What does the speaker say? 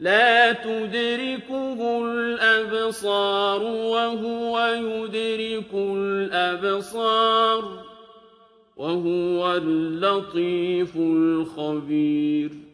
لَّا تُدْرِكُهُ الْأَبْصَارُ وَهُوَ يُدْرِكُ الْأَبْصَارَ ۖ وَهُوَ اللَّطِيفُ الْخَبِيرُ.